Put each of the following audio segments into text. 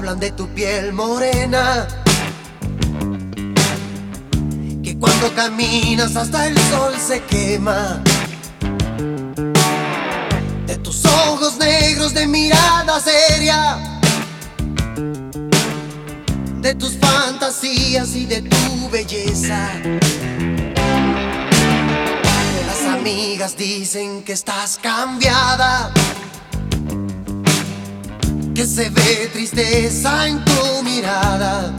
de tu piel morena. Que cuando caminas hasta el sol se quema. De tus ojos negros de mirada seria. De tus fantasías y de tu belleza. Las amigas dicen que estás cambiada que se ve tristeza en tu mirada.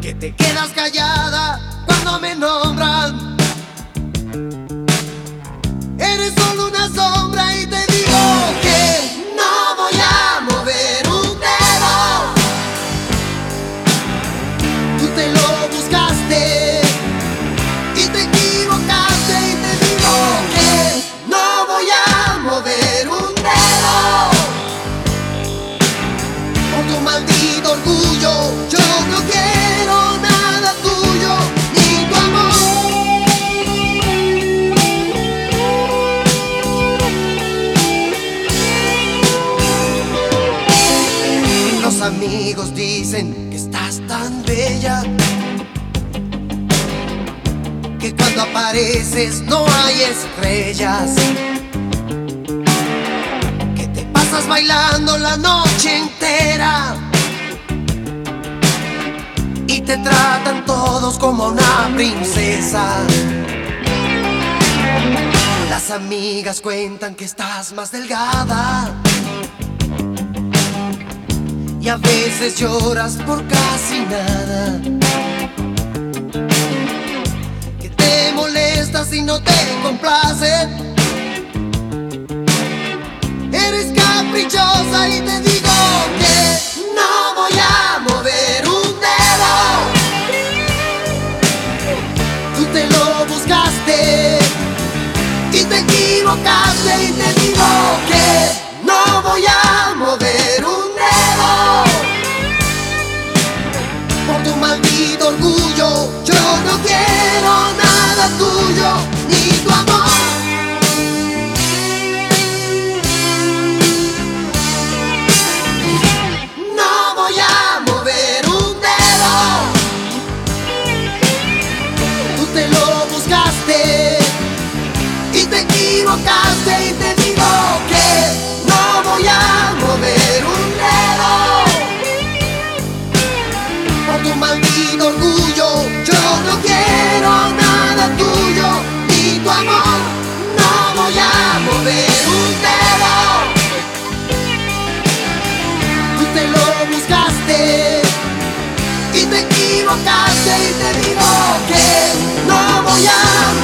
Que te quedas callada amigos dicen que estás tan bella que cuando apareces no hay estrellas. Que te pasas bailando la noche entera. Y te tratan todos como una princesa. Las amigas cuentan que estás más delgada. Y a veces lloras por casi nada. Que te molestas y no te complace. Eres caprichosa y te digo y te digo que no voy a mover un dedo. Por tu maldito orgullo, yo no quiero nada tuyo, ni tu amor, no voy a mover un dedo. Tú te lo buscaste y te equivocaste y te digo que no voy a